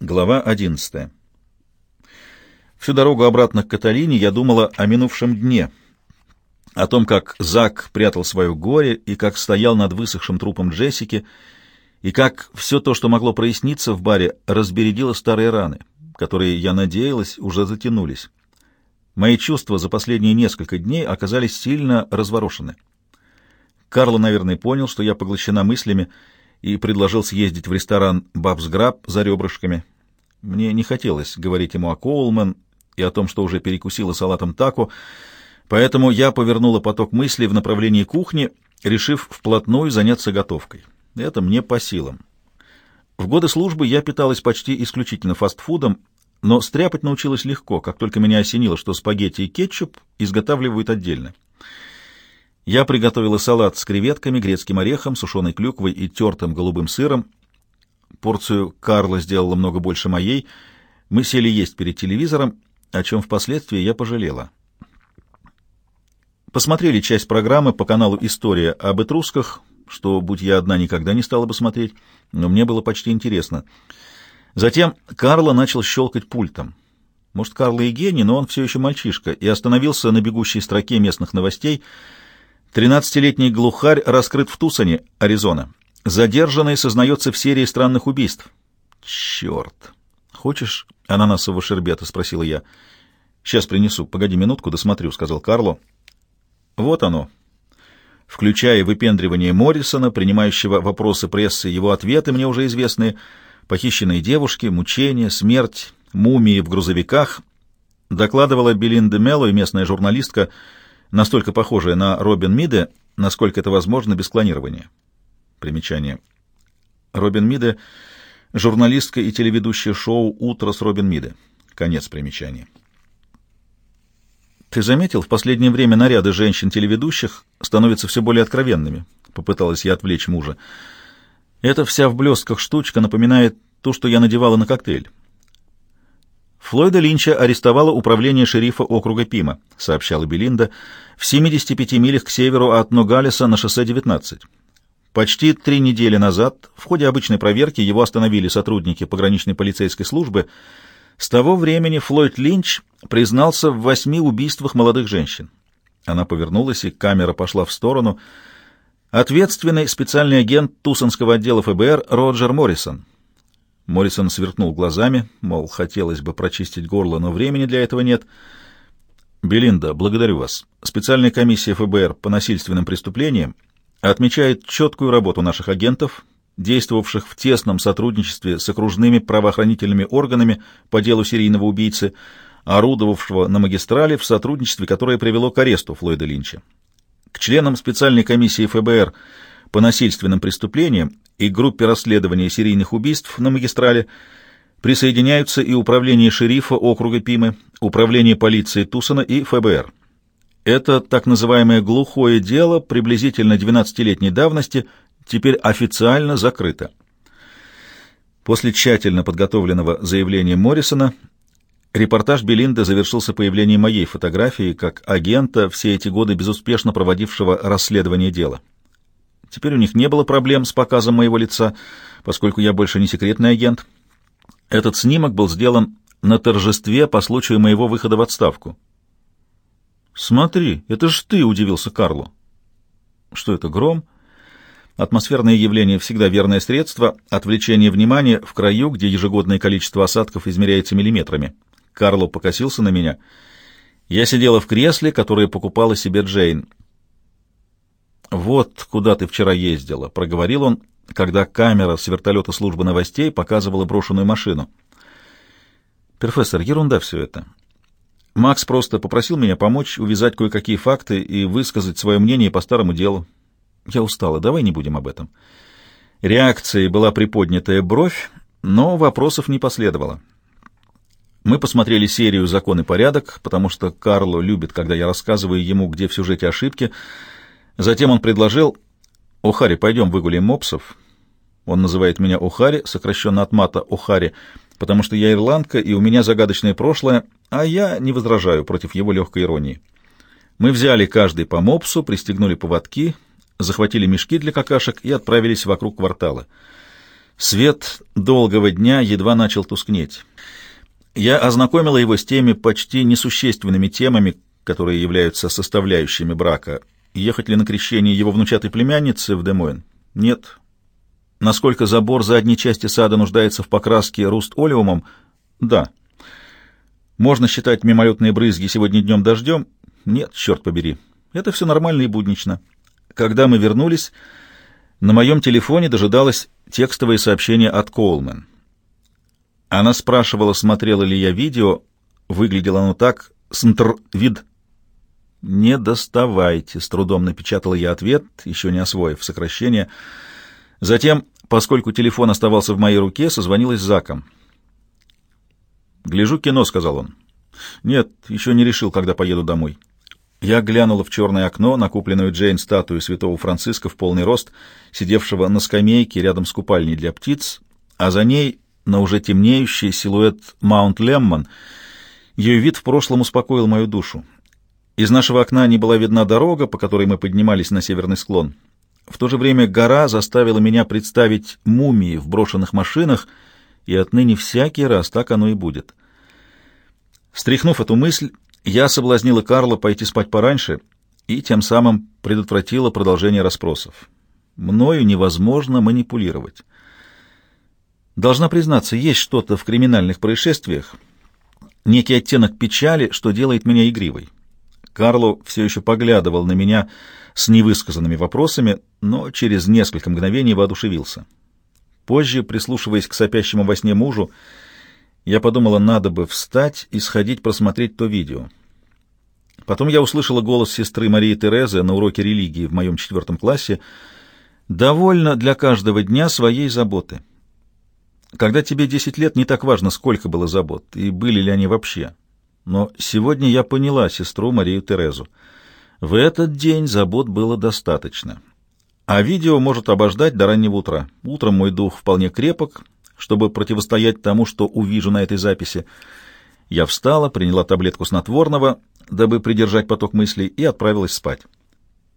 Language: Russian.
Глава 11. Всю дорогу обратно к Каталине я думала о минувшем дне, о том, как Зак прятал свое горе и как стоял над высохшим трупом Джессики, и как все то, что могло проясниться в баре, разбередило старые раны, которые, я надеялась, уже затянулись. Мои чувства за последние несколько дней оказались сильно разворошены. Карло, наверное, понял, что я поглощена мыслями, и предложил съездить в ресторан «Бабс Граб» за ребрышками. Мне не хотелось говорить ему о Коулман и о том, что уже перекусила салатом тако, поэтому я повернула поток мыслей в направлении кухни, решив вплотную заняться готовкой. Это мне по силам. В годы службы я питалась почти исключительно фастфудом, но стряпать научилась легко, как только меня осенило, что спагетти и кетчуп изготавливают отдельно. Я приготовила салат с креветками, грецким орехом, сушеной клюквой и тертым голубым сыром. Порцию Карла сделала много больше моей. Мы сели есть перед телевизором, о чем впоследствии я пожалела. Посмотрели часть программы по каналу «История об этрусках», что, будь я одна, никогда не стала бы смотреть, но мне было почти интересно. Затем Карло начал щелкать пультом. Может, Карло и гений, но он все еще мальчишка, и остановился на бегущей строке местных новостей — Тринадцатилетний глухарь раскрыт в Тусоне, Аризона. Задержанный сознается в серии странных убийств. Черт! Хочешь ананасового шербета? Спросила я. Сейчас принесу. Погоди минутку, досмотрю, сказал Карло. Вот оно. Включая выпендривание Моррисона, принимающего вопросы прессы, его ответы мне уже известны. Похищенные девушки, мучения, смерть, мумии в грузовиках. Докладывала Белинда Мелло и местная журналистка — настолько похожая на Робин Миде, насколько это возможно без клонирования. Примечание. Робин Миде — журналистка и телеведущая шоу «Утро с Робин Миде». Конец примечания. «Ты заметил, в последнее время наряды женщин-телеведущих становятся все более откровенными?» — попыталась я отвлечь мужа. «Это вся в блестках штучка напоминает то, что я надевала на коктейль. Флойда Линча арестовало управление шерифа округа Пима, сообщала Белинда, в 75 милях к северу от Ногалеса на шоссе 19. Почти три недели назад в ходе обычной проверки его остановили сотрудники пограничной полицейской службы. С того времени Флойд Линч признался в восьми убийствах молодых женщин. Она повернулась, и камера пошла в сторону. Ответственный специальный агент Тусонского отдела ФБР Роджер Моррисон Моррисон сверкнул глазами, мол, хотелось бы прочистить горло, но времени для этого нет. «Белинда, благодарю вас. Специальная комиссия ФБР по насильственным преступлениям отмечает четкую работу наших агентов, действовавших в тесном сотрудничестве с окружными правоохранительными органами по делу серийного убийцы, орудовавшего на магистрале в сотрудничестве, которое привело к аресту Флойда Линча. К членам специальной комиссии ФБР по насильственным преступлениям и группе расследования серийных убийств на магистрале присоединяются и управление шерифа округа Пимы, управление полиции Тусона и ФБР. Это так называемое глухое дело приблизительно 12-летней давности теперь официально закрыто. После тщательно подготовленного заявления Моррисона репортаж Белинды завершился появлением моей фотографии как агента, все эти годы безуспешно проводившего расследование дела. Теперь у них не было проблем с показом моего лица, поскольку я больше не секретный агент. Этот снимок был сделан на торжестве по случаю моего выхода в отставку. «Смотри, это ж ты!» — удивился Карло. «Что это, гром?» Атмосферное явление всегда верное средство отвлечения внимания в краю, где ежегодное количество осадков измеряется миллиметрами. Карло покосился на меня. Я сидела в кресле, которое покупала себе Джейн. «Вот куда ты вчера ездила», — проговорил он, когда камера с вертолета службы новостей показывала брошенную машину. «Профессор, ерунда все это. Макс просто попросил меня помочь увязать кое-какие факты и высказать свое мнение по старому делу. Я устала, давай не будем об этом». Реакцией была приподнятая бровь, но вопросов не последовало. Мы посмотрели серию «Закон и порядок», потому что Карло любит, когда я рассказываю ему, где в сюжете ошибки — Затем он предложил, «Охари, пойдем выгуляем мопсов». Он называет меня Охари, сокращенно от мата Охари, потому что я ирландка, и у меня загадочное прошлое, а я не возражаю против его легкой иронии. Мы взяли каждый по мопсу, пристегнули поводки, захватили мешки для какашек и отправились вокруг квартала. Свет долгого дня едва начал тускнеть. Я ознакомила его с теми почти несущественными темами, которые являются составляющими брака. Ехать ли на крещение его внучатой племянницы в Демойн? Нет. Насколько забор задней части сада нуждается в покраске руст-олеумом? Да. Можно считать мимолетные брызги сегодня днем дождем? Нет, черт побери. Это все нормально и буднично. Когда мы вернулись, на моем телефоне дожидалось текстовое сообщение от Коулмен. Она спрашивала, смотрела ли я видео. Выглядело оно так. Снтр вид. «Не доставайте», — с трудом напечатала я ответ, еще не освоив сокращение. Затем, поскольку телефон оставался в моей руке, созвонилась с Заком. «Гляжу кино», — сказал он. «Нет, еще не решил, когда поеду домой». Я глянула в черное окно на купленную Джейн статую святого Франциска в полный рост, сидевшего на скамейке рядом с купальней для птиц, а за ней на уже темнеющий силуэт Маунт Леммон. Ее вид в прошлом успокоил мою душу. Из нашего окна не была видна дорога, по которой мы поднимались на северный склон. В то же время гора заставила меня представить мумии в брошенных машинах, и отныне всякий раз так оно и будет. Стряхнув эту мысль, я соблазнила Карла пойти спать пораньше и тем самым предотвратила продолжение расспросов. Мною невозможно манипулировать. Должна признаться, есть что-то в криминальных происшествиях, некий оттенок печали, что делает меня игривой. Карло все еще поглядывал на меня с невысказанными вопросами, но через несколько мгновений воодушевился. Позже, прислушиваясь к сопящему во сне мужу, я подумала, надо бы встать и сходить просмотреть то видео. Потом я услышала голос сестры Марии Терезы на уроке религии в моем четвертом классе. «Довольно для каждого дня своей заботы. Когда тебе десять лет, не так важно, сколько было забот, и были ли они вообще. Но сегодня я поняла сестру Марию Терезу. В этот день забот было достаточно. А видео может обождать до раннего утра. Утром мой дух вполне крепок, чтобы противостоять тому, что увижу на этой записи. Я встала, приняла таблетку снотворного дабы придержать поток мыслей, и отправилась спать.